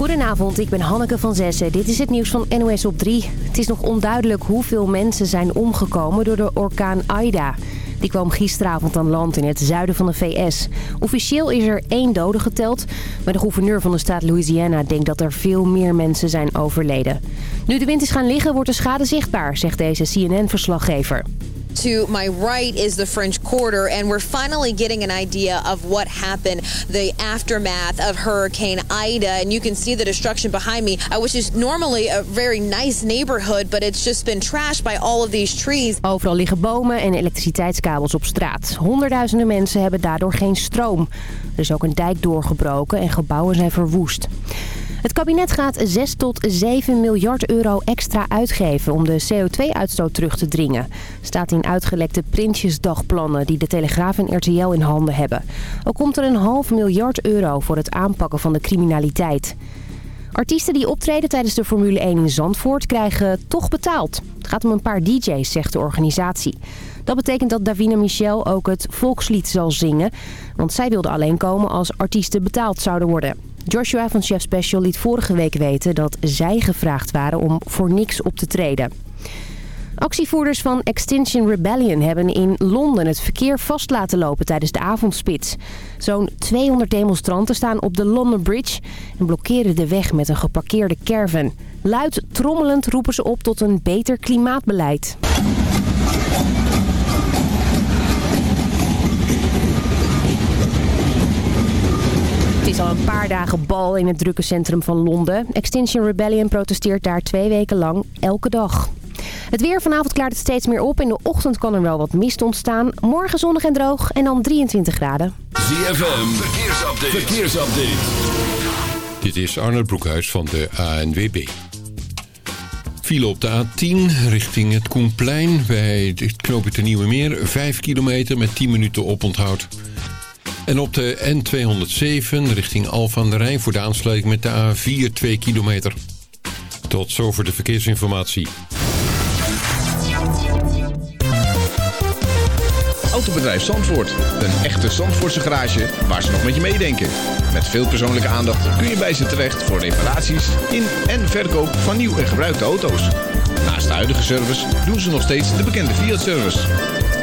Goedenavond, ik ben Hanneke van Zessen. Dit is het nieuws van NOS op 3. Het is nog onduidelijk hoeveel mensen zijn omgekomen door de orkaan Aida. Die kwam gisteravond aan land in het zuiden van de VS. Officieel is er één dode geteld. Maar de gouverneur van de staat Louisiana denkt dat er veel meer mensen zijn overleden. Nu de wind is gaan liggen wordt de schade zichtbaar, zegt deze CNN-verslaggever. To my right is the French Quarter, and we're finally getting an idea of what happened, the aftermath of Hurricane Ida. And you can see the destruction behind me, uh, which is normally a very nice neighborhood, but it's just been trashed by all of these trees. Overal liggen bomen en elektriciteitskabels op straat. Honderdduizenden mensen hebben daardoor geen stroom. Er is ook een dijk doorgebroken en gebouwen zijn verwoest. Het kabinet gaat 6 tot 7 miljard euro extra uitgeven om de CO2-uitstoot terug te dringen. Staat in uitgelekte Prinsjesdagplannen die de Telegraaf en RTL in handen hebben. Ook komt er een half miljard euro voor het aanpakken van de criminaliteit. Artiesten die optreden tijdens de Formule 1 in Zandvoort krijgen toch betaald. Het gaat om een paar DJ's, zegt de organisatie. Dat betekent dat Davina Michel ook het volkslied zal zingen. Want zij wilde alleen komen als artiesten betaald zouden worden. Joshua van Chef Special liet vorige week weten dat zij gevraagd waren om voor niks op te treden. Actievoerders van Extinction Rebellion hebben in Londen het verkeer vast laten lopen tijdens de avondspits. Zo'n 200 demonstranten staan op de London Bridge en blokkeren de weg met een geparkeerde caravan. Luid trommelend roepen ze op tot een beter klimaatbeleid. Is al een paar dagen bal in het drukke centrum van Londen. Extinction Rebellion protesteert daar twee weken lang elke dag. Het weer vanavond klaart het steeds meer op. In de ochtend kan er wel wat mist ontstaan. Morgen zonnig en droog en dan 23 graden. ZFM, verkeersupdate. verkeersupdate. Dit is Arnold Broekhuis van de ANWB. File op de A10 richting het Koenplein bij het knooppunt Nieuwe Meer. 5 kilometer met 10 minuten oponthoud. En op de N207 richting Alphen aan de Rijn voor de aansluiting met de A4 2 kilometer. Tot zover de verkeersinformatie. Autobedrijf Zandvoort. Een echte Zandvoortse garage waar ze nog met je meedenken. Met veel persoonlijke aandacht kun je bij ze terecht voor reparaties in en verkoop van nieuw en gebruikte auto's. Naast de huidige service doen ze nog steeds de bekende Fiat-service.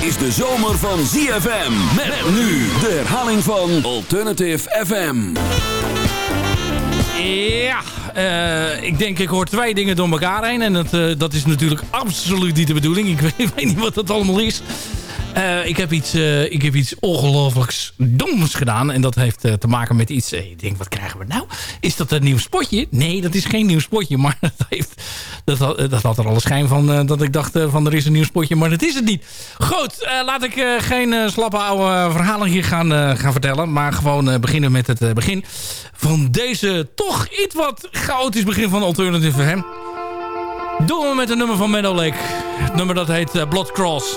Is de zomer van ZFM. Met nu de herhaling van Alternative FM. Ja, eh, ik denk ik hoor twee dingen door elkaar heen. En dat, eh, dat is natuurlijk absoluut niet de bedoeling. Ik weet, weet niet wat dat allemaal is. Eh, ik, heb iets, uh, ik heb iets ongelooflijks doms gedaan. En dat heeft uh, te maken met iets... ik denk, wat krijgen we nou? Is dat een nieuw spotje? Nee, dat is geen nieuw spotje. Maar dat, heeft, dat, had, dat had er alle schijn van dat ik dacht van er is een nieuw spotje. Maar dat is het niet. Goed, laat ik geen slappe oude verhalen hier gaan, gaan vertellen. Maar gewoon beginnen met het begin van deze toch iets wat chaotisch begin van Alternative FM. Doen we met een nummer van Meadow Lake. Het nummer dat heet Blood Cross.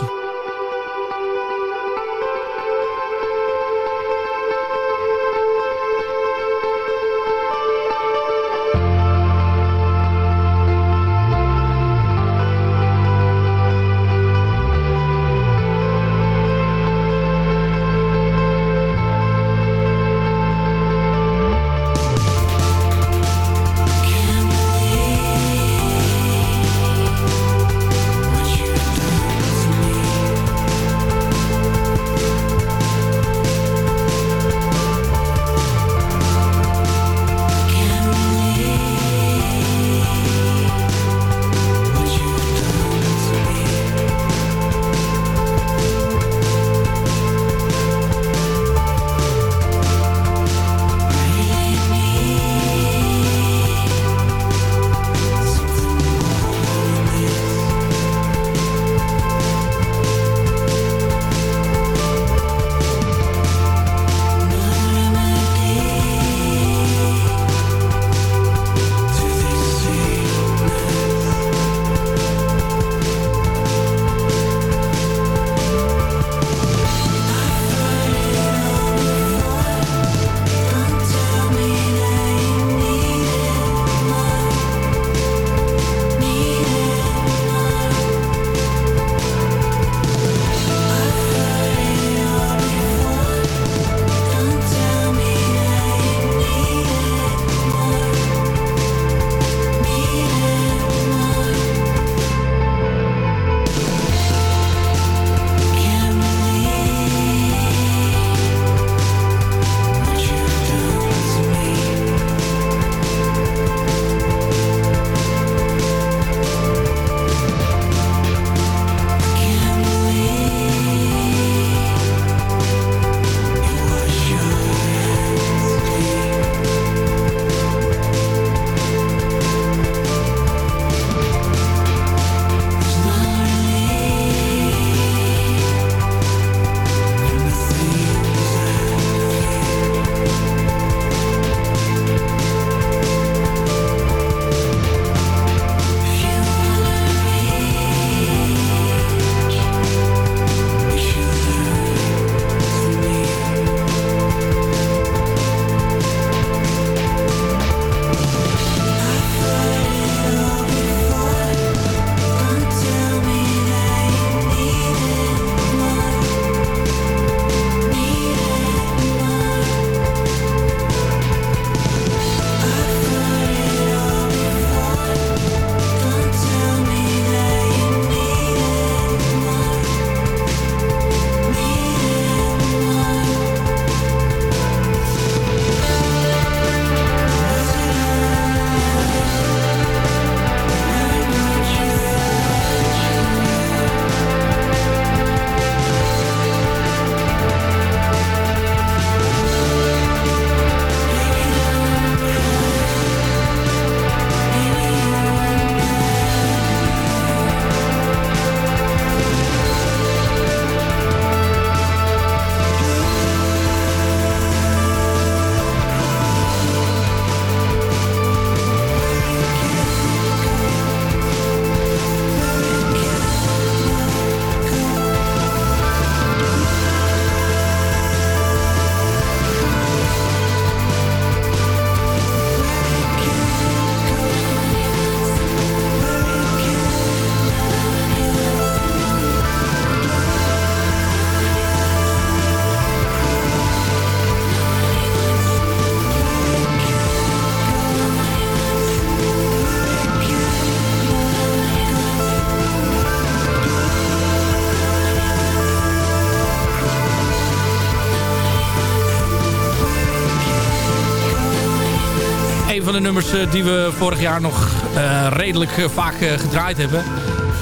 Nummers eh, die we vorig jaar nog eh, redelijk eh, vaak gedraaid hebben.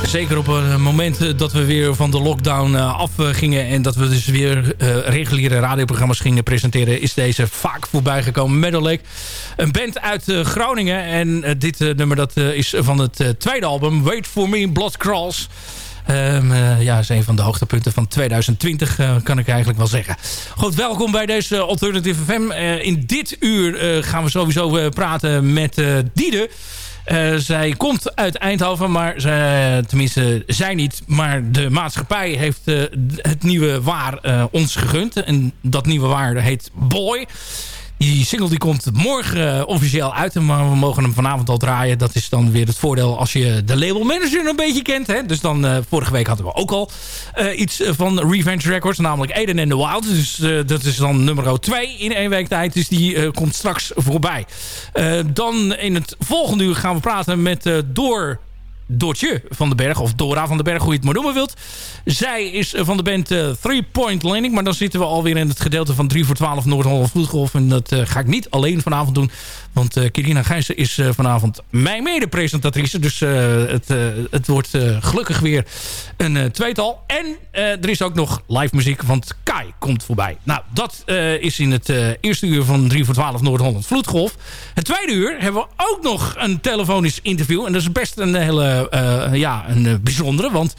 Zeker op een moment dat we weer van de lockdown afgingen... en dat we dus weer reguliere radioprogramma's gingen presenteren... is deze vaak voorbij gekomen. Meadow Lake, een band uit Groningen. En dit nummer dat, is van het tweede album, Wait For Me, Blood Crawls... Eh, ja, is een van de hoogtepunten van 2020, eh, kan ik eigenlijk wel zeggen. Goed, welkom bij deze Alternative FM. Eh, in dit uur gaan we sowieso praten met Diede. Zij komt uit Eindhoven, maar zij, tenminste zij niet. Maar de maatschappij heeft het nieuwe waar ons gegund. En dat nieuwe waar heet Boy. Die single die komt morgen eh, officieel uit. Maar we mogen hem vanavond al draaien. Dat is dan weer het voordeel als je de labelmanager een beetje kent. Hè? Dus dan, eh, vorige week hadden we ook al eh, iets van Revenge Records. Namelijk Eden and the Wild. Dus dat is dan nummer 2 in één week tijd. Dus die komt straks voorbij. Dan in het volgende uur gaan we praten met Door... Doortje van den Berg, of Dora van den Berg, hoe je het maar noemen wilt. Zij is eh, van de band eh, Three Point Landing. Maar dan zitten we alweer in het gedeelte van 3 voor 12 Noord-Holland Vloedgolf. En dat eh, ga ik niet alleen vanavond doen. Want eh Kirina Gijssen is eh, vanavond mijn mede-presentatrice. Dus eh, het, het wordt gelukkig weer een tweetal. En er is ook nog live muziek, want Kai komt voorbij. Nou, dat is in het eerste uur van 3 voor 12 Noord-Holland Vloedgolf. Het tweede uur hebben we ook nog een telefonisch interview. En dat is best een hele ja, een bijzondere. Want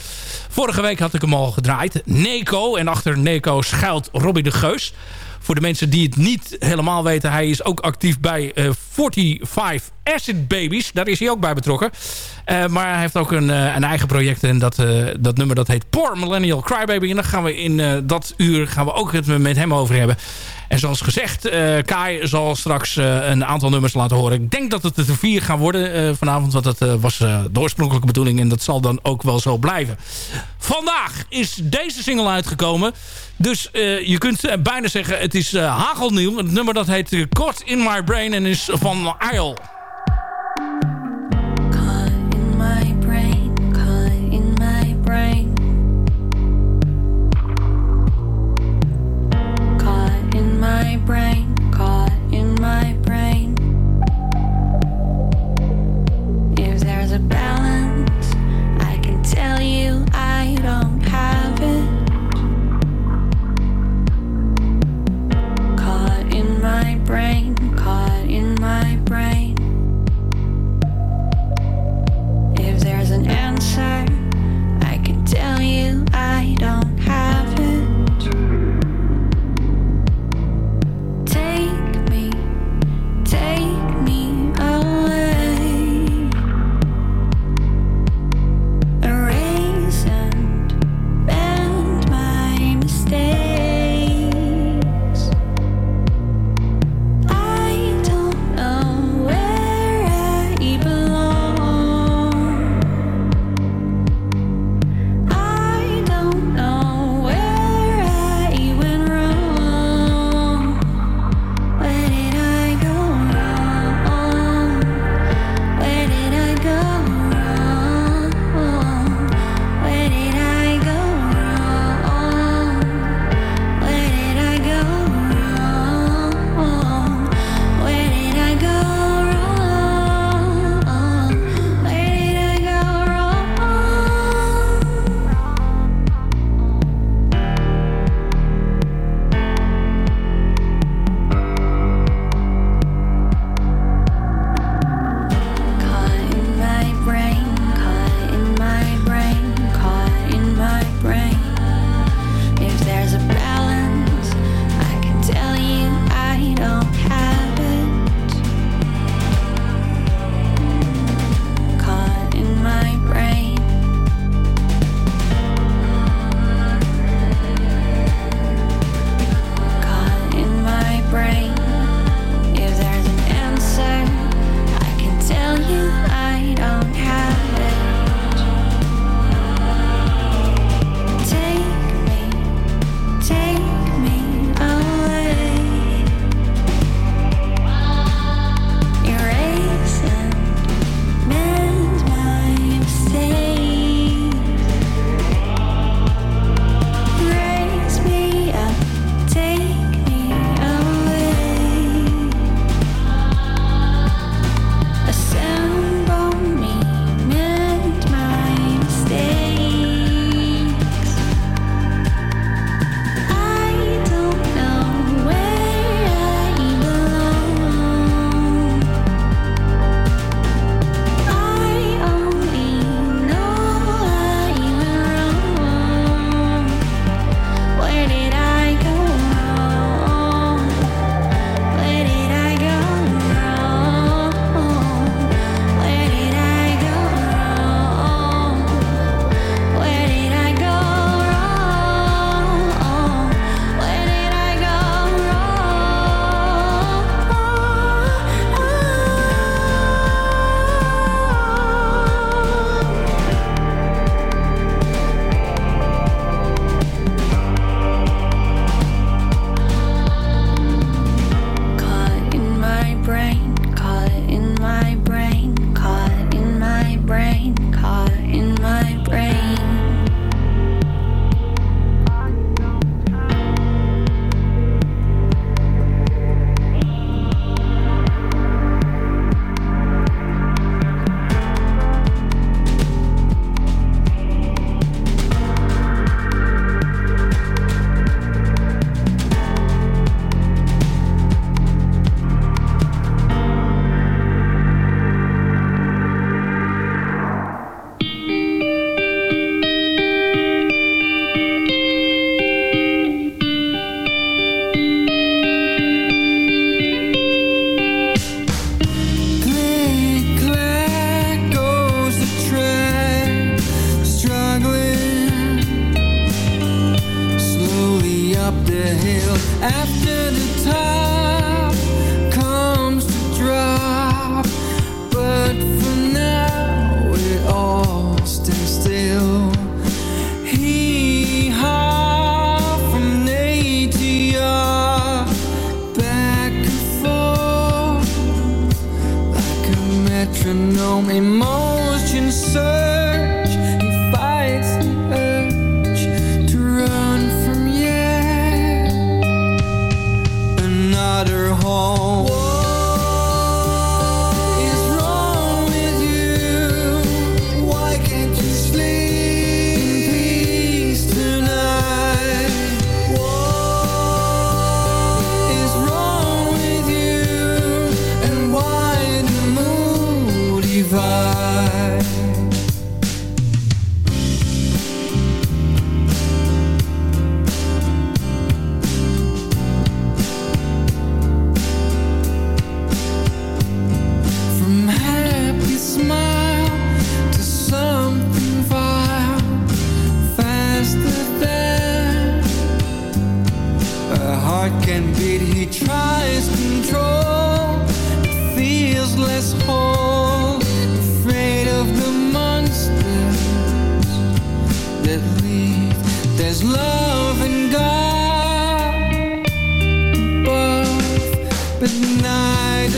vorige week had ik hem al gedraaid. Neko. En achter Neko schuilt Robbie de Geus. Voor de mensen die het niet helemaal weten... hij is ook actief bij eh 45 Acid Babies. Daar is hij ook bij betrokken. Eh, maar hij heeft ook een, eh, een eigen project. En dat, eh, dat nummer dat heet Poor Millennial Crybaby. En daar gaan we in eh, dat uur gaan we ook het met hem over hebben. En zoals gezegd, eh, Kai zal straks eh, een aantal nummers laten horen. Ik denk dat het er vier gaan worden eh, vanavond. Want dat was de oorspronkelijke bedoeling. En dat zal dan ook wel zo blijven. Vandaag is deze single uitgekomen. Dus je kunt bijna zeggen, het is hagelnieuw. Het nummer dat heet Caught in My Brain en is van Isle. Brain,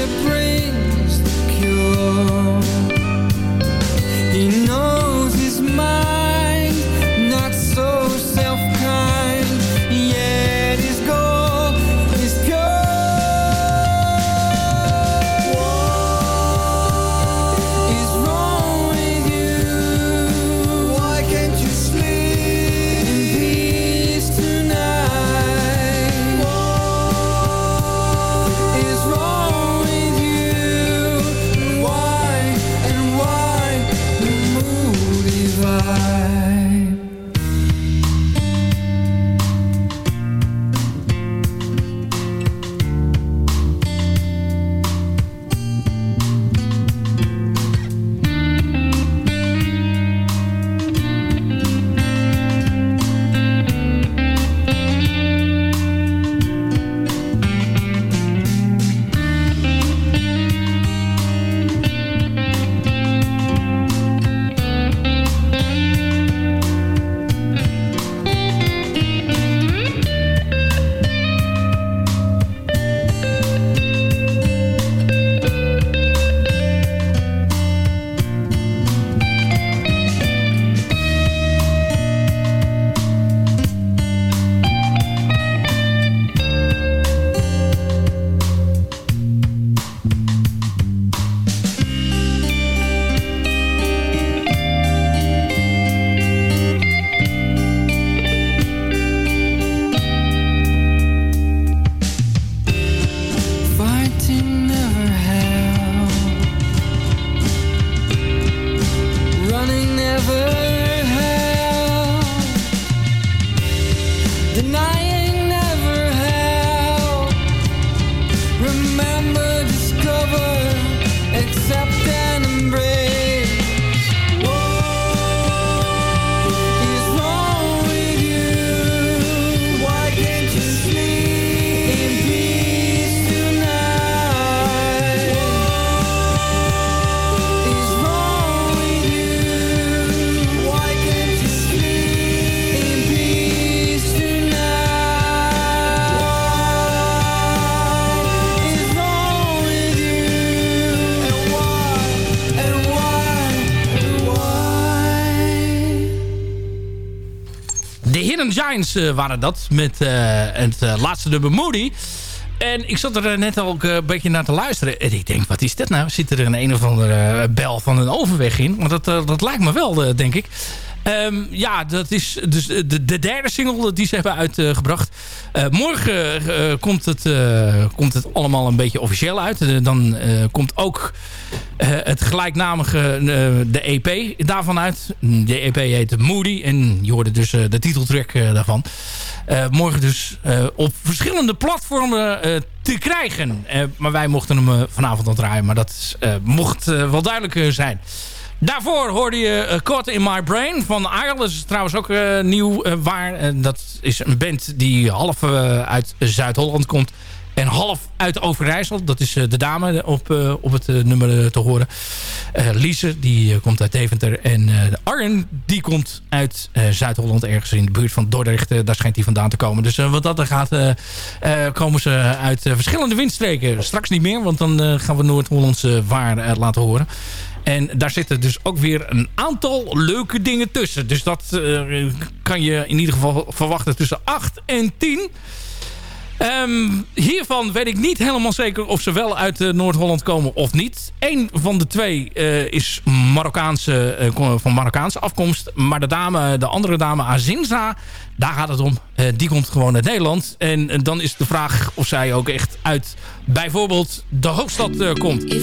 to break. Eh, waren dat. Met eh, het eh, laatste nummer Moody. En ik zat er net ook een beetje naar te luisteren. En ik denk, wat is dit nou? Zit er een een of andere bel van een overweg in? Want dat, dat lijkt me wel, denk ik. Ehm, ja, dat is dus de, de derde single die ze hebben uitgebracht. Eh, morgen eh, komt, het, eh, komt het allemaal een beetje officieel uit. Dan komt ook het gelijknamige, de EP daarvan uit. De EP heet Moody. En je hoorde dus de titeltrack daarvan. Morgen dus op verschillende platformen te krijgen. Maar wij mochten hem vanavond al draaien. Maar dat mocht wel duidelijk zijn. Daarvoor hoorde je Caught in My Brain van Isle. Dat is trouwens ook eh, nieuw eh, waar. Dat is een band die half uit Zuid-Holland komt. En half uit Overijssel. Dat is de dame op, op het nummer te horen. Lise, die komt uit Deventer. En Arjen, die komt uit Zuid-Holland. Ergens in de buurt van Dordrecht. Daar schijnt hij vandaan te komen. Dus wat dat er gaat, komen ze uit verschillende windstreken. Straks niet meer, want dan gaan we Noord-Hollandse waar laten horen. En daar zitten dus ook weer een aantal leuke dingen tussen. Dus dat eh, kan je in ieder geval verwachten tussen 8 en 10. Ehm, hiervan weet ik niet helemaal zeker of ze wel uit eh, Noord-Holland komen of niet. Eén van de twee eh, is Marokkaanse, eh, van Marokkaanse afkomst. Maar de, dame, de andere dame, Azinza, daar gaat het om. Die komt gewoon uit Nederland. En, dan is de vraag of zij ook echt uit bijvoorbeeld de hoofdstad komt.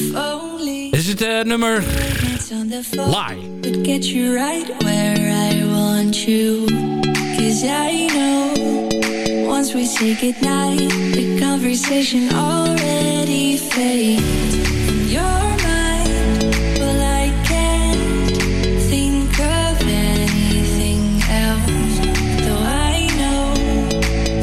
Is het nummer Lie. would get you right where I want you. Cause I know once we say goodnight, the conversation already fades. Your mind, well, I can't think of anything else. Though I know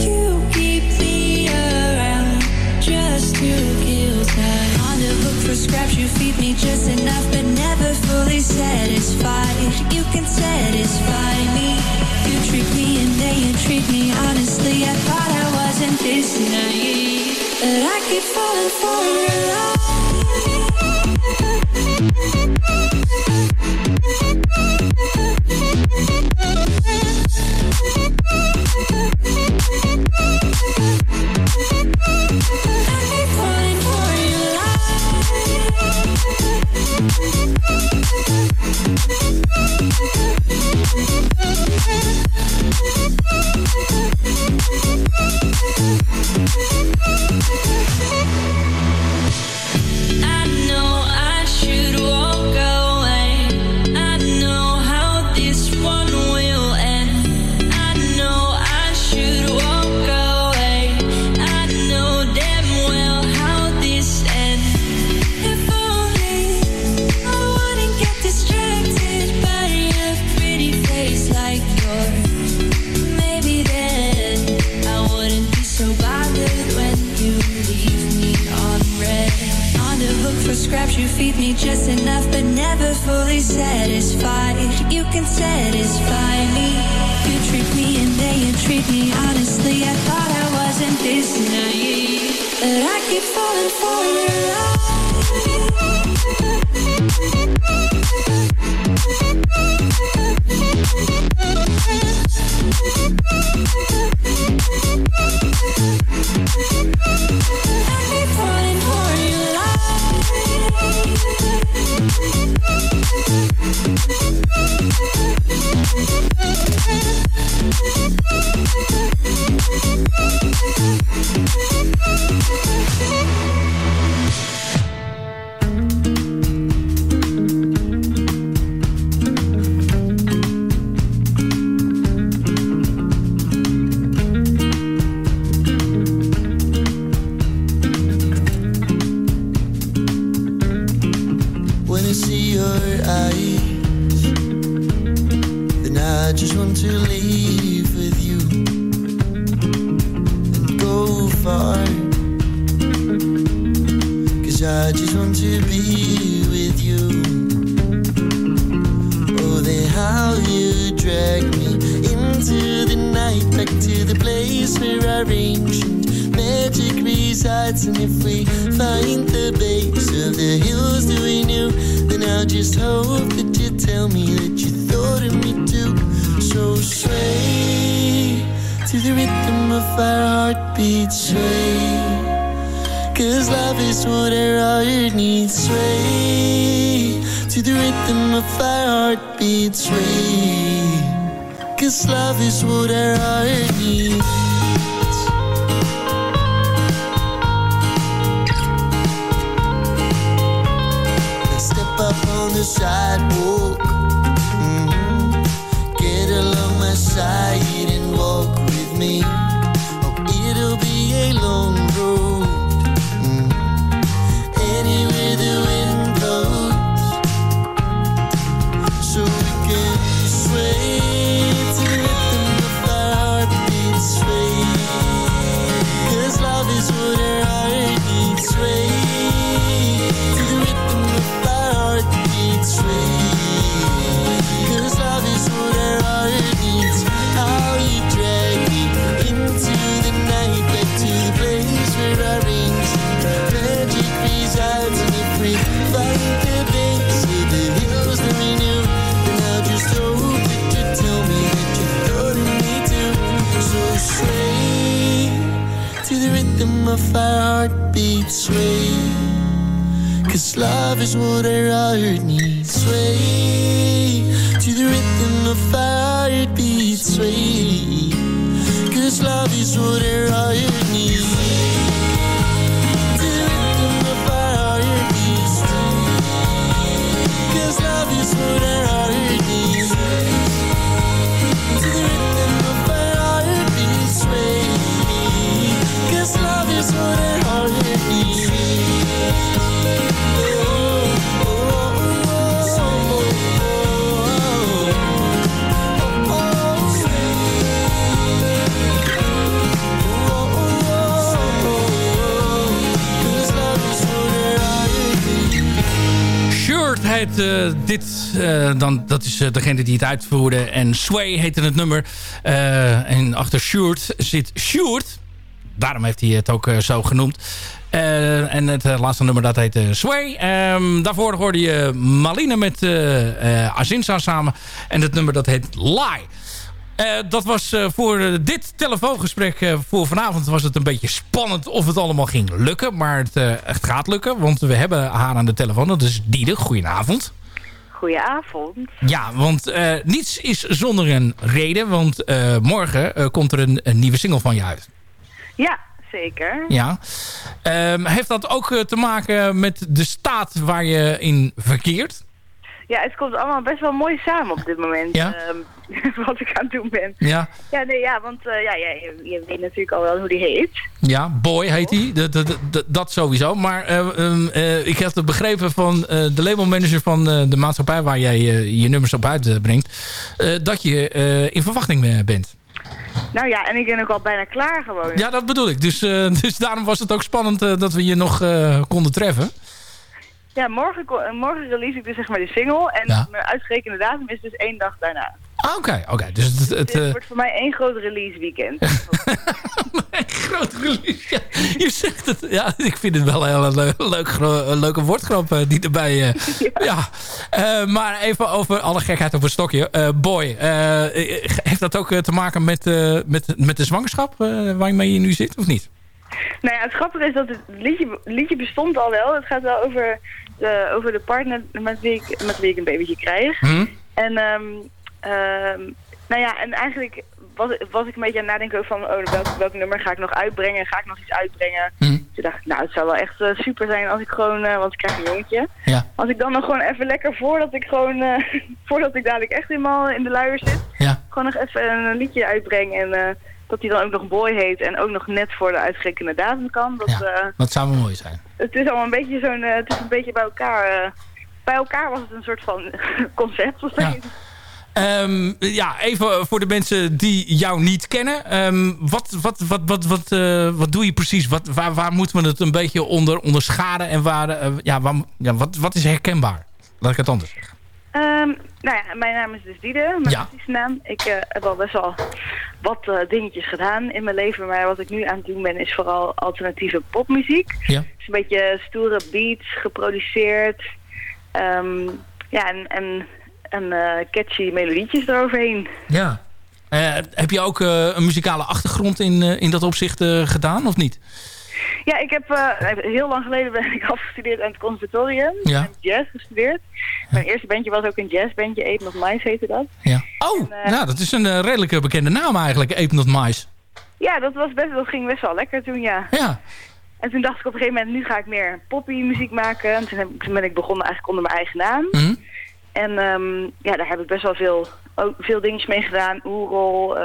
you keep me around just to kill time. On the hook for scraps, you feed me just enough, but never fully satisfied. You can satisfy me. You treat me you treat me honestly. I thought I wasn't this naive, but I keep falling for your I keep falling for your I fully satisfied. You can satisfy me. You trick me and then you treat me honestly. I thought I wasn't this naive, but I keep falling for your I just want to be with you. Oh, then how you drag me into the night, back to the place where our ancient magic resides. And if we find the base of the hills that we knew, then I'll just hope that you tell me that you thought of me too. So sway to the rhythm of our heartbeats, sway. Cause love is what our heart needs, sway to the rhythm of our heartbeats, sway. Cause love is what our heart needs. Step up on the sidewalk. Mhm. Get along my side of our heartbeat, sway. Cause love is what our heart needs, sway. To the rhythm of our heartbeat, sway. Cause love is what our heart needs. 'Cause love is what our Uh, dit, eh, dan, dat is eh, degene die het uitvoerde. En Sway heette het nummer. en achter Sjoerd zit Sjoerd. Daarom heeft hij het ook eh, zo genoemd. Eh, en het eh, laatste nummer dat heet Sway. Ehm, daarvoor hoorde je Maline met eh, Azinsa samen. En het nummer dat heet Lie. Dat was voor dit telefoongesprek voor vanavond was het een beetje spannend of het allemaal ging lukken. Maar het, het gaat lukken, want we hebben haar aan de telefoon. Dat is Diede. Goedenavond. Goedenavond. Ja, want niets is zonder een reden. Want morgen komt er een, een nieuwe single van je uit. Ja, zeker. Ja. Ehm, heeft dat ook eh, te maken met de staat waar je in verkeert? Ja, het komt allemaal best wel mooi samen op dit moment. Ja? ehm, wat ik aan het doen ben. Ja. Ja, nee, ja, want eh, ja, ja, je, je weet natuurlijk al wel hoe die heet. Ja, Boy heet hij. Dat, dat, dat, dat sowieso. Maar eh, ehm, eh, ik heb het begrepen van de labelmanager van de maatschappij... waar jij je nummers op uitbrengt... dat je in verwachting bent. Nou ja, en ik ben ook al bijna klaar gewoon. Ja, dat bedoel ik. Dus, eh, dus daarom was het ook spannend eh, dat we je nog eh, konden treffen. Ja, morgen, morgen release ik dus zeg maar de single. En Ja. mijn uitgerekende datum is dus één dag daarna. Ah, Oké, oké. Dus het, het, Dus het eh, wordt voor mij één groot release weekend. groot release. Ja, je zegt het. Ja, ik vind het wel een hele le- leuk, een leuke woordgrap eh, die erbij... eh, ja. Maar even over alle gekheid op een stokje. Boy, heeft dat ook te maken met, met, met de zwangerschap waarmee je nu zit, of niet? Nou ja, het grappige is dat het liedje, liedje bestond al wel. Het gaat wel over de, over de partner met wie, ik, met wie ik een babytje krijg. Hm? En, ehm, nou ja, en eigenlijk was, was ik een beetje aan het nadenken over van, oh, welk, welk nummer ga ik nog uitbrengen? Ga ik nog iets uitbrengen? Hm? Toen dacht ik, nou, het zou wel echt eh, super zijn als ik gewoon, eh, want ik krijg een jongetje. Ja. Als ik dan nog gewoon even lekker voordat ik gewoon, eh, voordat ik dadelijk echt helemaal in de luier zit, Ja. gewoon nog even een liedje uitbreng en dat hij dan ook nog Boy heet en ook nog net voor de uitgerekende datum kan. Dat, eh, Dat zou wel mooi zijn. het is allemaal een beetje zo'n, het is een beetje bij elkaar. bij elkaar was het een soort van concept. Of Ja. Ehm, ja, even voor de mensen die jou niet kennen. Ehm, wat, wat, wat, wat, wat, eh, wat doe je precies? Wat, waar, waar moeten we het een beetje onder onderschaden? En waar, eh, ja, waar, ja, wat, wat is herkenbaar? Laat ik het anders zeggen. Ehm, nou ja, mijn naam is dus Diede, mijn Ja. artiestennaam. Ik eh, heb al best wel wat dingetjes gedaan in mijn leven, maar wat ik nu aan het doen ben is vooral alternatieve popmuziek. Ja. Dus een beetje stoere beats, geproduceerd. Ja, en, en, en eh, catchy melodietjes eroverheen. Ja. Eh, heb je ook eh, een muzikale achtergrond in, in dat opzicht gedaan, of niet? Ja, ik heb heel lang geleden ben ik afgestudeerd aan het conservatorium. Ja. Ik heb jazz gestudeerd. Mijn eerste bandje was ook een jazzbandje, Ape of Mice heette dat. Ja. Oh, En, nou, dat is een redelijke bekende naam eigenlijk, Ape Not Mice. Ja, dat, was best, dat ging best wel lekker toen, ja. Ja. En toen dacht ik op een gegeven moment, nu ga ik meer poppy muziek maken. En toen, heb, toen ben ik begonnen eigenlijk onder mijn eigen naam. Mhm. En ehm, ja, daar heb ik best wel veel, ook veel dingetjes mee gedaan. Oerol,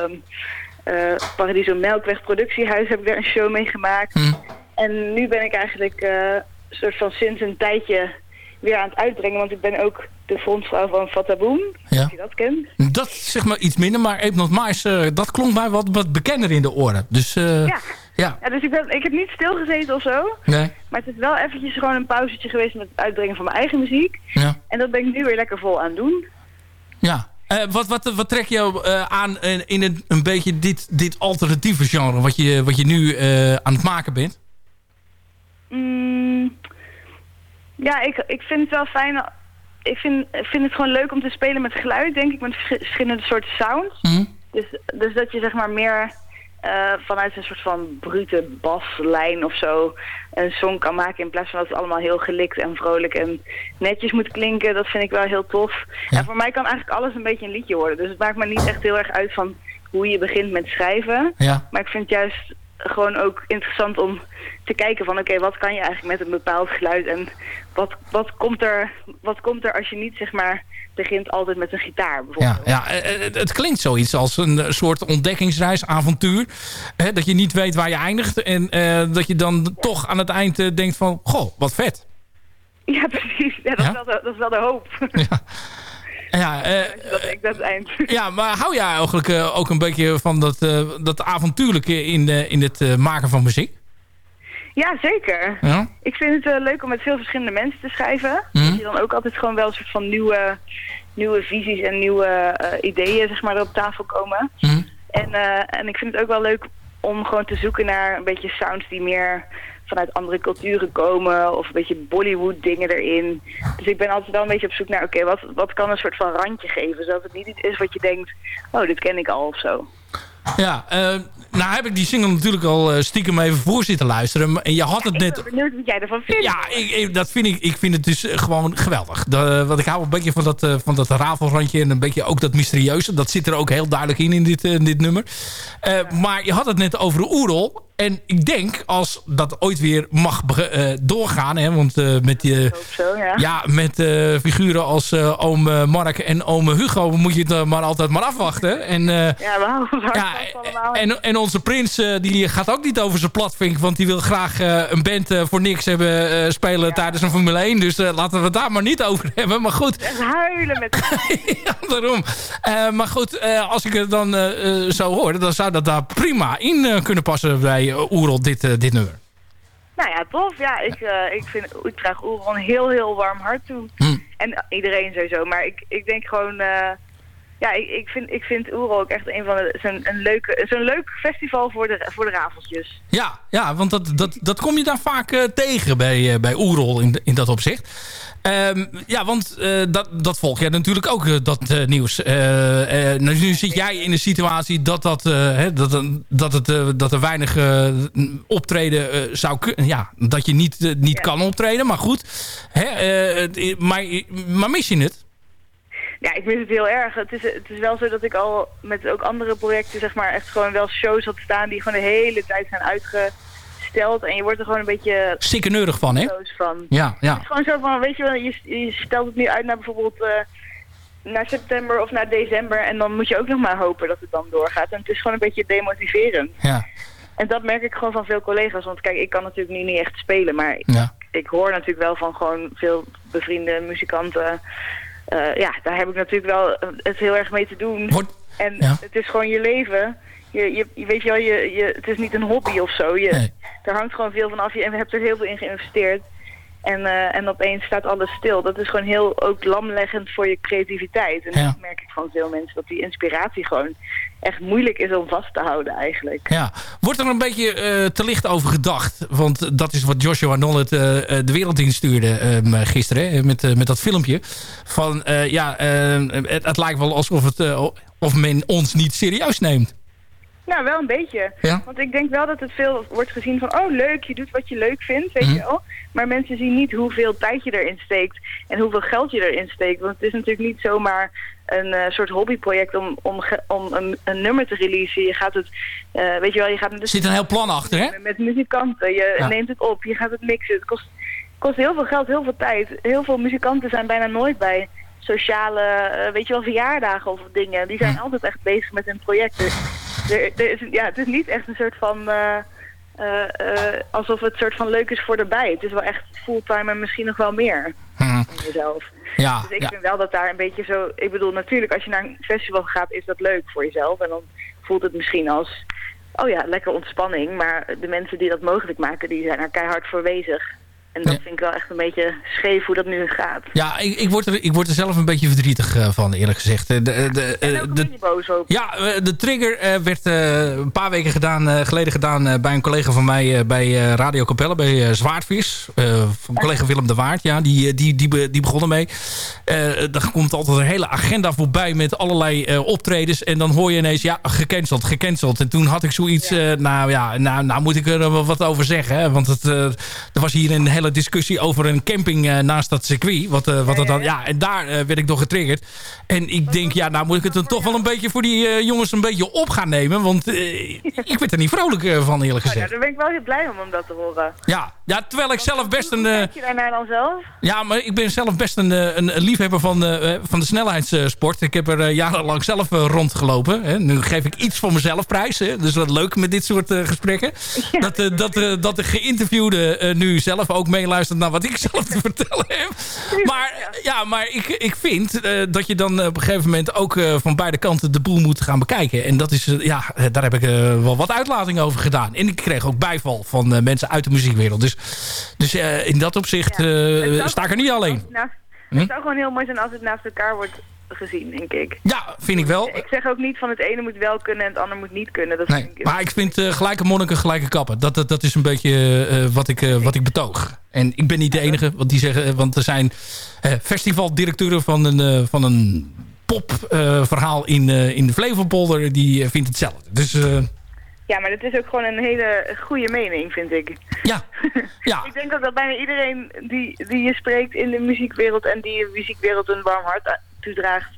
Paradiso Melkweg Productiehuis heb ik daar een show mee gemaakt. Mhm. En nu ben ik eigenlijk eh, soort van sinds een tijdje weer aan het uitbrengen. Want ik ben ook de frontvrouw van Fataboom, Ja. als je dat kent. Dat zeg maar iets minder, maar Ape Not Mice, eh, dat klonk mij wat, wat bekender in de oren. Dus Ja. Ja. Ja, dus ik, ben, ik heb niet stilgezeten of zo. Nee. Maar het is wel eventjes gewoon een pauzetje geweest met het uitbrengen van mijn eigen muziek. Ja. En dat ben ik nu weer lekker vol aan het doen. Ja. Eh, wat, wat, wat trek je eh, aan in, een, een beetje dit, dit alternatieve genre wat je, wat je nu eh, aan het maken bent? Mm, ja, ik, ik vind het wel fijn. Ik vind, vind het gewoon leuk om te spelen met geluid, denk ik, met vers- verschillende soorten sounds. Hm? Dus, dus dat je zeg maar meer eh, vanuit een soort van brute baslijn of zo een song kan maken in plaats van dat het allemaal heel gelikt en vrolijk en netjes moet klinken. Dat vind ik wel heel tof. Ja. En voor mij kan eigenlijk alles een beetje een liedje worden. Dus het maakt me niet echt heel erg uit van hoe je begint met schrijven. Ja. Maar ik vind het juist gewoon ook interessant om te kijken van oké, wat kan je eigenlijk met een bepaald geluid en wat, wat, komt er, wat komt er als je niet zeg maar begint altijd met een gitaar bijvoorbeeld. Ja, ja eh, eh, het, het klinkt zoiets als een eh, soort ontdekkingsreis, avontuur. Hè, dat je niet weet waar je eindigt. En dat je dan toch aan het eind denkt van... Goh, wat vet. Ja, precies. Ja, dat, Ja? Is wel de, dat is wel de hoop. Ja, eh, dat ik dat eind. ja maar hou jij eigenlijk eh, ook een beetje van dat, eh, dat avontuurlijke in, eh, in het eh, maken van muziek? Ja, zeker. Ja? Ik vind het eh, leuk om met veel verschillende mensen te schrijven. Dus je dan ook altijd gewoon wel een soort van nieuwe, nieuwe visies en nieuwe eh, ideeën zeg maar, op tafel komen. Mhm. En, eh, en ik vind het ook wel leuk om gewoon te zoeken naar een beetje sounds die meer vanuit andere culturen komen. Of een beetje Bollywood dingen erin. Dus ik ben altijd wel een beetje op zoek naar, oké, wat, wat kan een soort van randje geven? Zodat het niet iets is wat je denkt, oh, dit ken ik al of zo. Ja, eh, nou heb ik die single natuurlijk al eh, stiekem even voor zitten luisteren. En je had het Ik net... ben benieuwd wat jij ervan vindt. Ja, ik, ik- dat vind ik, ik vind het dus eh, gewoon geweldig. De, want ik hou een beetje van dat, eh, van dat rafelrandje en een beetje ook dat mysterieuze. Dat zit er ook heel duidelijk in, in dit, in dit nummer. Maar je had het net over de oerol. En ik denk, als dat ooit weer mag eh, doorgaan... Hè, want eh, met die... Zo, ja. Ja, met eh, figuren als oom Mark en oom Hugo moet je het maar altijd maar afwachten. En, Ja, we allemaal. en, en onze prins die gaat ook niet over zijn platvink. Want die wil graag een band voor niks hebben spelen tijdens een Formule 1. Dus laten we het daar maar niet over hebben. Maar goed, Echt huilen met ja, daarom. Maar goed, als ik het dan zo hoor... dan zou dat daar prima in kunnen passen bij uh, Oerol, dit, eh, dit nummer. Nou ja, tof. Ja, ik, eh, ik, vind, ik draag Oeron een heel, heel warm hart toe. Hm. En iedereen sowieso. Maar ik, ik denk gewoon... eh, ja, ik, ik vind, ik vind Oerol ook echt een van de... Zo'n een leuke, zo'n leuk festival voor de, voor de rafeltjes. Ja, ja want dat, dat, dat kom je daar vaak eh, tegen bij, eh, bij Oerol in, in dat opzicht. Ehm, ja, want eh, dat, dat volg jij natuurlijk ook, eh, dat eh, nieuws. Nou, nu zit jij in de situatie dat, dat, hè, dat, dat, het, dat er weinig optreden zou kunnen. Ja, dat je niet, niet Ja. kan optreden, maar goed. Hè, maar, maar mis je het? Ja, ik mis het heel erg. Het is, het is wel zo dat ik al met ook andere projecten zeg maar echt gewoon wel shows had staan die gewoon de hele tijd zijn uitgesteld. En je wordt er gewoon een beetje Sikkeneurig van, hè? van. Ja, Het ja. is gewoon zo van, weet je wel, je, je stelt het nu uit naar bijvoorbeeld eh, naar september of naar december. En dan moet je ook nog maar hopen dat het dan doorgaat. En het is gewoon een beetje demotiverend. ja, En dat merk ik gewoon van veel collega's. Want kijk, ik kan natuurlijk nu niet echt spelen. Maar ja. ik hoor natuurlijk wel van gewoon veel bevriende muzikanten. Eh, ja, daar heb ik natuurlijk wel het heel erg mee te doen. En Ja. het is gewoon je leven. Je, je, je weet je wel, je, je, het is niet een hobby of zo. Je, Nee. Daar hangt gewoon veel van af. Je, en we hebben er heel veel in geïnvesteerd. En, eh, en opeens staat alles stil. Dat is gewoon heel ook lamleggend voor je creativiteit. En Ja. dat merk ik van veel mensen. Dat die inspiratie gewoon echt moeilijk is om vast te houden eigenlijk. Ja. Wordt er een beetje eh, te licht over gedacht? Want dat is wat Joshua Nollet eh, de wereld instuurde ehm, gisteren. Hè, met, met dat filmpje. Van ja, eh, het, het lijkt wel alsof het, of men ons niet serieus neemt. Nou, wel een beetje. Ja? Want ik denk wel dat het veel wordt gezien van... oh, leuk, je doet wat je leuk vindt, weet Mhm. je wel. Maar mensen zien niet hoeveel tijd je erin steekt... en hoeveel geld je erin steekt. Want het is natuurlijk niet zomaar een eh, soort hobbyproject... om, om, om een, een nummer te releasen. Je gaat het, eh, weet je wel, je gaat Er zit een heel plan achter, hè? met muzikanten. Je Ja. neemt het op, je gaat het mixen. Het kost, kost heel veel geld, heel veel tijd. Heel veel muzikanten zijn bijna nooit bij sociale, eh, weet je wel, verjaardagen of dingen. Die zijn altijd echt bezig met hun projecten. Er, er is, ja, het is niet echt een soort van... eh, eh, alsof het soort van leuk is voor erbij. Het is wel echt fulltime en misschien nog wel meer Hm. van jezelf. Ja, Dus ik ja. vind wel dat daar een beetje zo... Ik bedoel, natuurlijk, als je naar een festival gaat, is dat leuk voor jezelf. En dan voelt het misschien als... Oh ja, lekker ontspanning. Maar de mensen die dat mogelijk maken, die zijn er keihard voor bezig. En dat Ja. vind ik wel echt een beetje scheef hoe dat nu gaat. Ja, ik, ik, word er, ik word er zelf een beetje verdrietig eh, van, eerlijk gezegd. De, de, de, En eh, de, boos op. Ja, eh, de trigger werd een paar weken gedaan, geleden gedaan bij een collega van mij bij Radio Capelle, bij Zwaardvis. Van collega Willem de Waard, ja, die, die, die, die begon ermee. Er komt altijd een hele agenda voorbij met allerlei optredens. En dan hoor je ineens, ja, gecanceld, gecanceld. En toen had ik zoiets, eh, nou ja, nou, nou moet ik er wat over zeggen. Hè? Want het, er was hier een hele discussie over een camping eh, naast dat circuit. Wat, eh, wat er dan, ja, en daar eh, werd ik door getriggerd. En ik denk, ja, nou moet ik het dan toch wel een beetje voor die jongens een beetje op gaan nemen. Want ik werd er niet vrolijk van, eerlijk Oh, ja, gezegd. daar ben ik wel heel blij om, om dat te horen. Ja, ja terwijl ik zelf best een... Hoe kijk je daarnaar dan zelf? ja, maar ik ben zelf best een, een, liefhebber van, van de snelheidssport. Ik heb er jarenlang zelf rondgelopen. Hè. Nu geef ik iets voor mezelf prijs. Hè. Dus wat leuk met dit soort gesprekken. dat, dat, dat de geïnterviewde nu zelf ook meeluistert naar wat ik zelf te vertellen heb. Maar, ja, maar ik, ik vind eh, dat je dan op een gegeven moment ook eh, van beide kanten de boel moet gaan bekijken. En dat is, eh, ja, daar heb ik wel wat uitlating over gedaan. En ik kreeg ook bijval van mensen uit de muziekwereld. Dus, dus in dat opzicht Ja. sta ik er niet alleen. Hm? Het zou gewoon heel mooi zijn als het naast elkaar wordt gezien, denk ik. Ja, vind ik wel. Ik zeg ook niet van het ene moet wel kunnen en het andere moet niet kunnen. Dat Nee, vind ik, maar ik vind eh, gelijke monniken, gelijke kappen. Dat, dat, dat is een beetje eh, wat, ik, eh, wat ik betoog. En ik ben niet de enige, want, die zeggen, want er zijn eh, festivaldirecteuren van een, eh, van een popverhaal in, eh, in de Flevopolder. Die eh, vindt hetzelfde. Dus eh, Ja, maar dat is ook gewoon een hele goede mening, vind ik. ja, ja. Ik denk ook dat bijna iedereen die, die je spreekt in de muziekwereld en die de muziekwereld een warm hart toedraagt,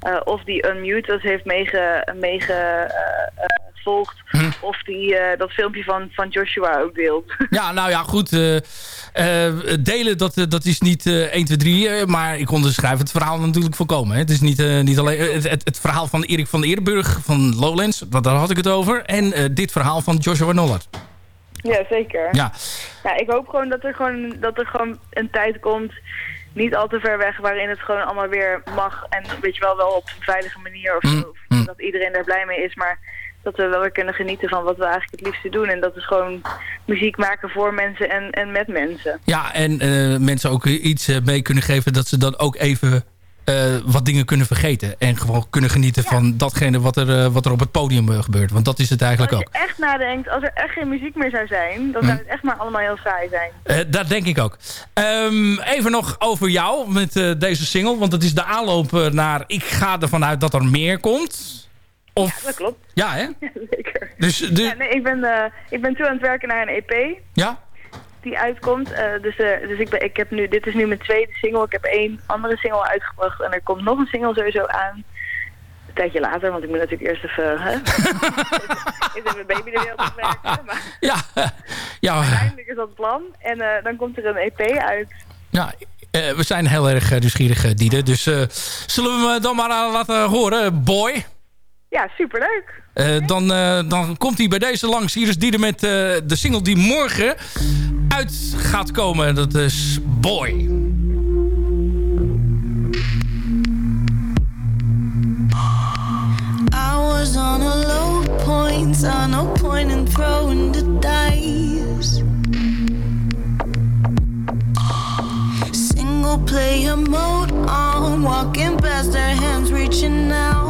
eh, of die Unmuted heeft meegevolgd, meege, volgt, Hm. of die dat filmpje van, van Joshua ook deelt. Ja, nou ja, goed. delen, dat, dat is niet eh 1, 2, 3. eh, maar ik onderschrijf het verhaal natuurlijk volkomen. Hè. Het is niet, niet alleen het, het, het verhaal van Erik van Eerdenburg van Lowlands. Dat, daar had ik het over. En dit verhaal van Joshua Nollard. Ja, zeker. Ja, Ja, ik hoop gewoon dat er gewoon, dat er gewoon een tijd komt, niet al te ver weg, waarin het gewoon allemaal weer mag. En weet je wel, wel op een veilige manier of zo. Mm, mm. Dat iedereen daar blij mee is, maar dat we wel weer kunnen genieten van wat we eigenlijk het liefste doen. En dat is gewoon muziek maken voor mensen en, en met mensen. ja en eh, mensen ook iets eh, mee kunnen geven... dat ze dan ook even eh, wat dingen kunnen vergeten. En gewoon kunnen genieten van datgene wat er, eh, wat er op het podium eh, gebeurt. Want dat is het eigenlijk Als ook. je echt nadenkt, als er echt geen muziek meer zou zijn, dan Mm. zou het echt maar allemaal heel saai zijn. Dat denk ik ook. Ehm, even nog over jou met deze single. Want het is de aanloop naar... Ik ga ervan uit dat er meer komt. Of, Ja, dat klopt. ja, hè? Ja, zeker. Dus, de, Ja, nee, ik ben, ik ben toe aan het werken naar een EP. ja? Die uitkomt. Eh, dus eh, dus ik, ben, ik heb nu, dit is nu mijn tweede single. Ik heb één andere single uitgebracht en er komt nog een single sowieso aan. Een tijdje later, want ik moet natuurlijk eerst even, hè, eerst even mijn baby de wereld werken. Maar Ja, ja, uiteindelijk is dat het plan. En eh, dan komt er een EP uit. ja we zijn heel erg nieuwsgierig, Diede. Dus zullen we hem dan maar laten horen, boy? Ja, superleuk. Eh, dan, eh, dan komt hij bij deze langs. Hier is Diede met eh, de single die morgen uit gaat komen. Dat is Boy. I was on a low point, saw no point in throwing the dice. Single player mode on, walking past their hands reaching out.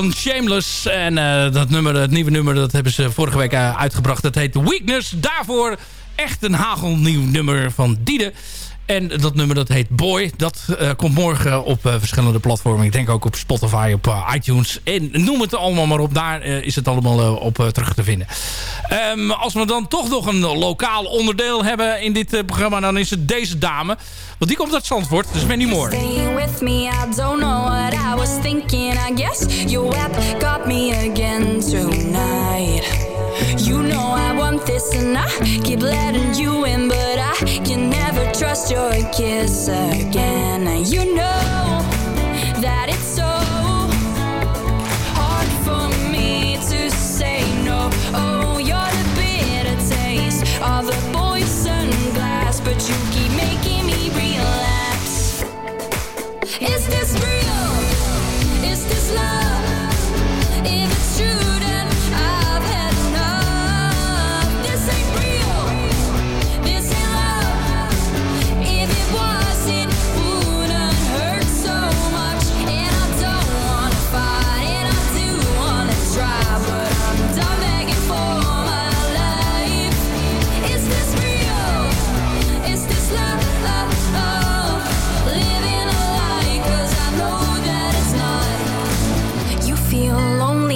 Van Shameless. En eh, dat nummer, het nieuwe nummer, dat hebben ze vorige week uh, uitgebracht. Dat heet Weakness. Daarvoor echt een hagelnieuw nummer van Diede. En dat nummer dat heet Boy. Dat uh, komt morgen op uh, verschillende platformen. Ik denk ook op Spotify, op uh, iTunes. En noem het allemaal maar op. Daar is het allemaal op terug te vinden. Um, als we dan toch nog een lokaal onderdeel hebben in dit programma... dan is het deze dame. Want die komt uit Zandvoort. Dus Mandy Moore. with me, I don't know what I was thinking. I guess your web got me again tonight. You know I want this and I keep letting you in But I can never trust your kiss again. You know that it's so hard for me to say no. Oh, you're the bitter taste of the poison glass But you keep making me relapse Is this real?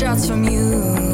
shots from you.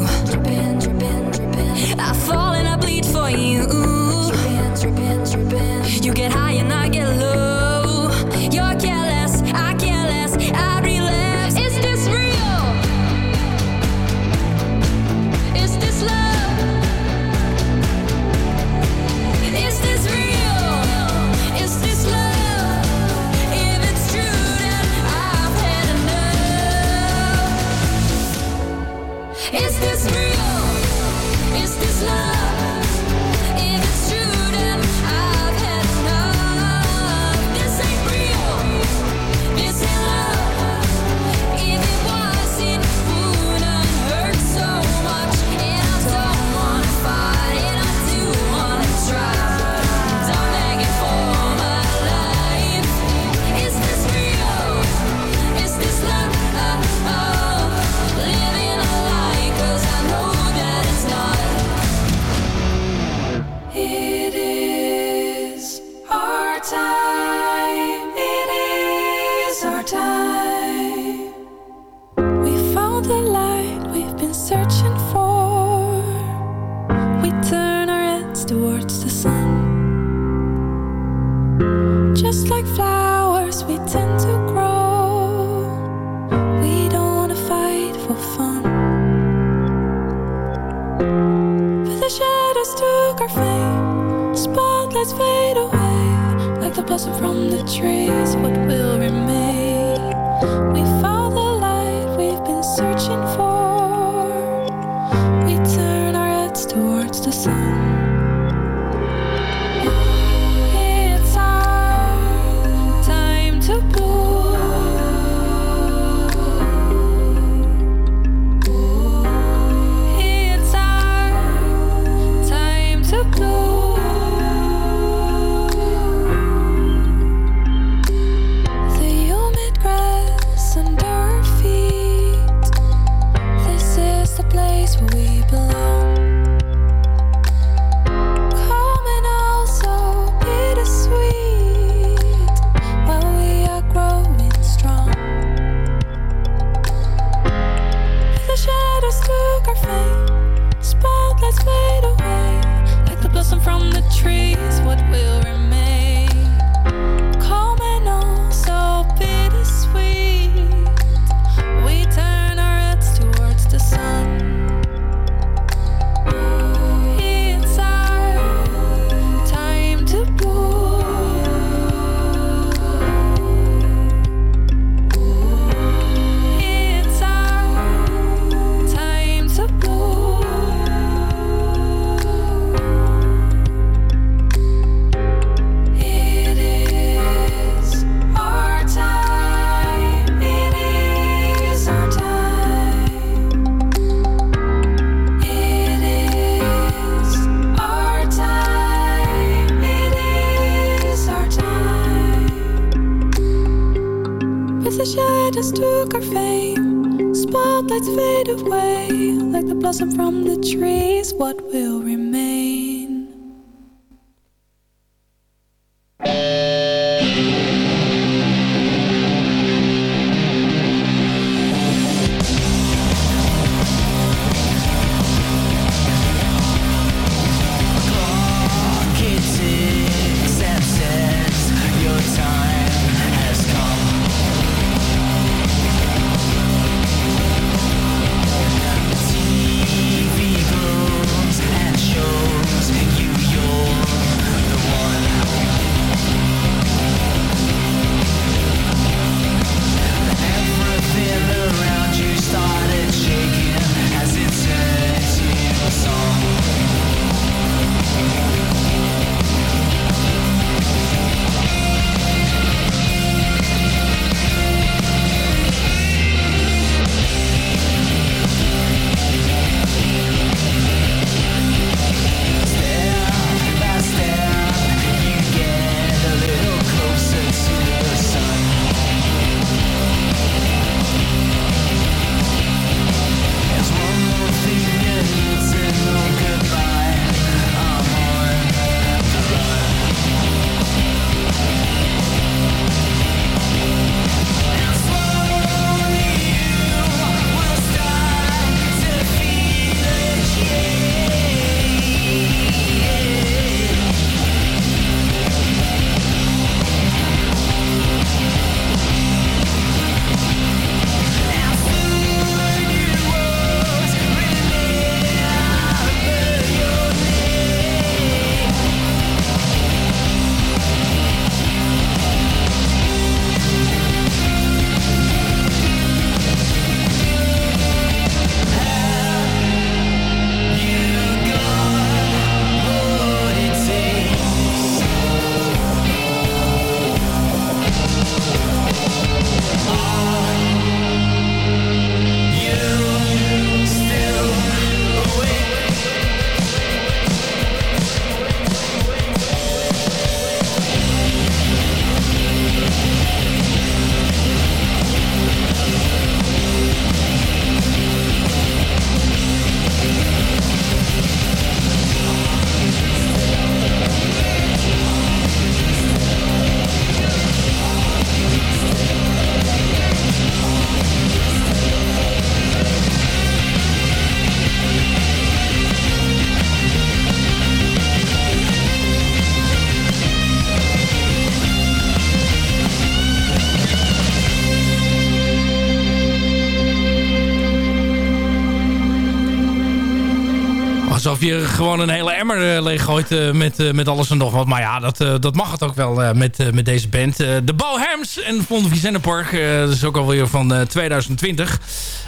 Alsof je gewoon een hele emmer eh, leeggooit eh, met, eh, met alles en nog wat. Maar ja, dat, dat mag het ook wel met, met deze band. De Bohems en Von Vicennepark. eh dat is ook alweer van eh, 2020.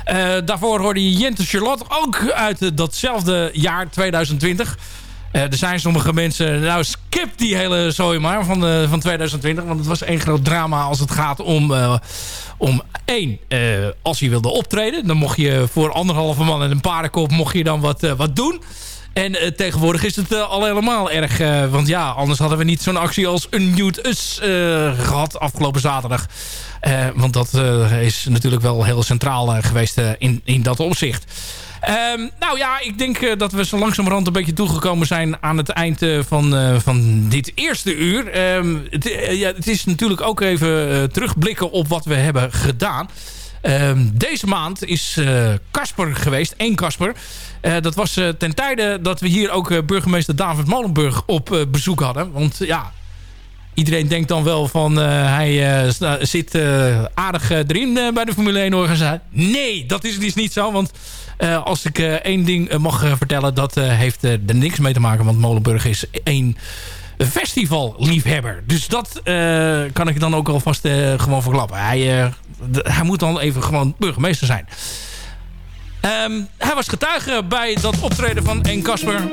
Eh, daarvoor hoorde je Jente Charlotte. Ook uit datzelfde jaar 2020. Eh, er zijn sommige mensen... Nou, skip die hele zooi maar van, van 2020. Want het was één groot drama als het gaat om... eh, om één, als je wilde optreden... dan mocht je voor anderhalve man en een paardenkop... mocht je dan wat, wat doen. En eh, tegenwoordig is het eh, al helemaal erg. eh, want ja, anders hadden we niet zo'n actie als Unmute Us eh, gehad afgelopen zaterdag. Want dat is natuurlijk wel heel centraal geweest in, in dat opzicht. Ehm, nou ja, ik denk dat we zo langzamerhand een beetje toegekomen zijn aan het eind van, van dit eerste uur. Ehm, het, ja, het is natuurlijk ook even terugblikken op wat we hebben gedaan. Ehm, deze maand is Casper geweest, één Casper. Eh, dat was eh, ten tijde dat we hier ook eh, burgemeester David Molenburg op bezoek hadden. Want ja, iedereen denkt dan wel van hij zit aardig erin bij de Formule 1 organisatie. Nee, dat is dus niet zo. Want als ik één ding mag vertellen, dat heeft er niks mee te maken. Want Molenburg is één festivalliefhebber. Dus dat kan ik dan ook alvast gewoon verklappen. Hij, hij moet dan even gewoon burgemeester zijn. Ehm, hij was getuige bij dat optreden van En Kasper.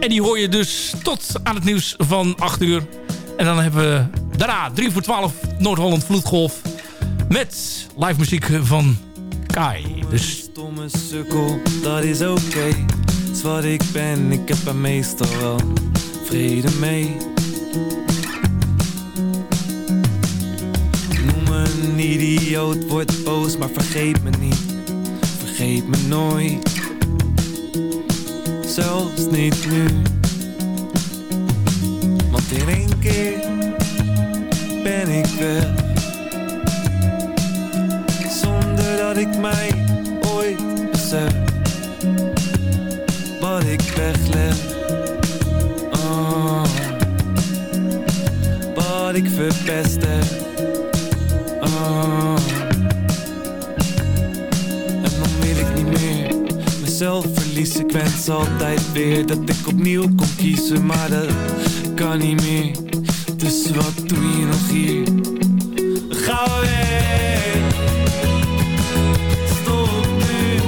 En die hoor je dus tot aan het nieuws van 8 uur. En dan hebben we daarna 3 voor 12 Noord-Holland Vloedgolf. Met live muziek van Kai. Dus stomme sukkel, dat is oké. Het is wat ik ben, ik heb er meestal wel vrede mee. Noem me een idioot, word boos, maar vergeet me niet. Vergeet me nooit. Zelfs niet nu. Want in één keer ben ik weg. Zonder dat ik mij ooit besef Wat ik wegleg oh, Wat ik verpest Mezelf verliezen Ik wens altijd weer dat ik opnieuw kon kiezen Maar dat kan niet meer Dus wat doe je nog hier? Ga weg Stop nu,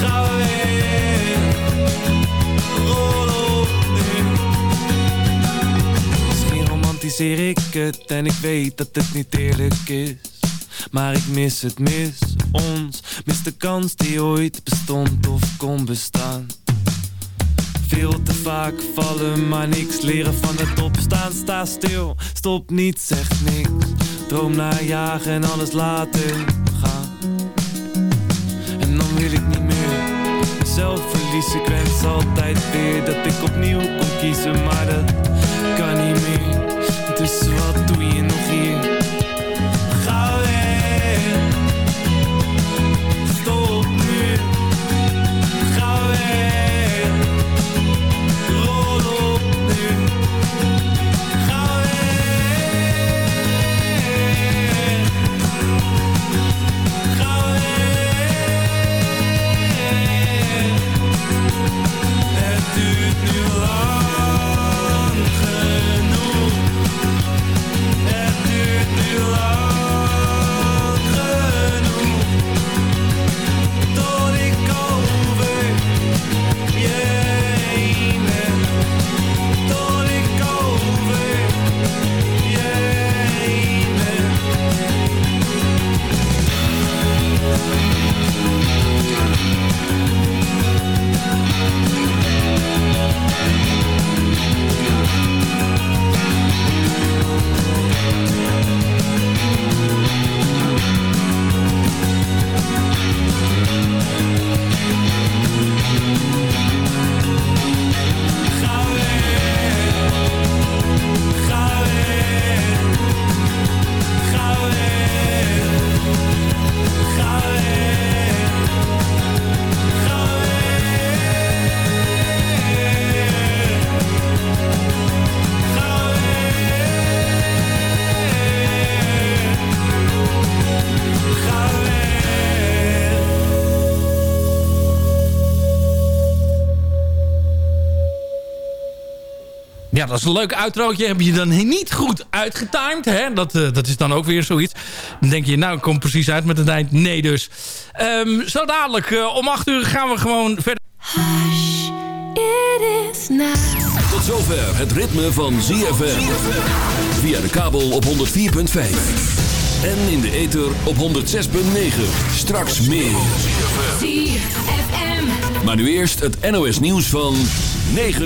ga weg, op nu. Misschien romantiseer ik het en ik weet dat het niet eerlijk is. Maar ik mis het, mis ons, mis de kans die ooit bestond of kon bestaan. Veel te vaak vallen, maar niks leren van het opstaan. Sta stil, stop niet, zeg niks. Droom naar jagen en alles laten gaan. En dan wil ik niet meer mezelf verliezen. Ik wens altijd weer dat ik opnieuw kon kiezen, maar dat kan niet meer. Dus wat doe dat is een leuk uitrootje. Heb je dan niet goed uitgetimed. Hè? Dat, eh, dat is dan ook weer zoiets. Dan denk je, nou, ik kom precies uit met het eind. Nee dus. Ehm, zo dadelijk, eh, om 8 uur gaan we gewoon verder. It is now. Tot zover het ritme van ZFM. Via de kabel op 104.5. En in de ether op 106.9. Straks meer. ZFM. Maar nu eerst het NOS nieuws van 9 uur.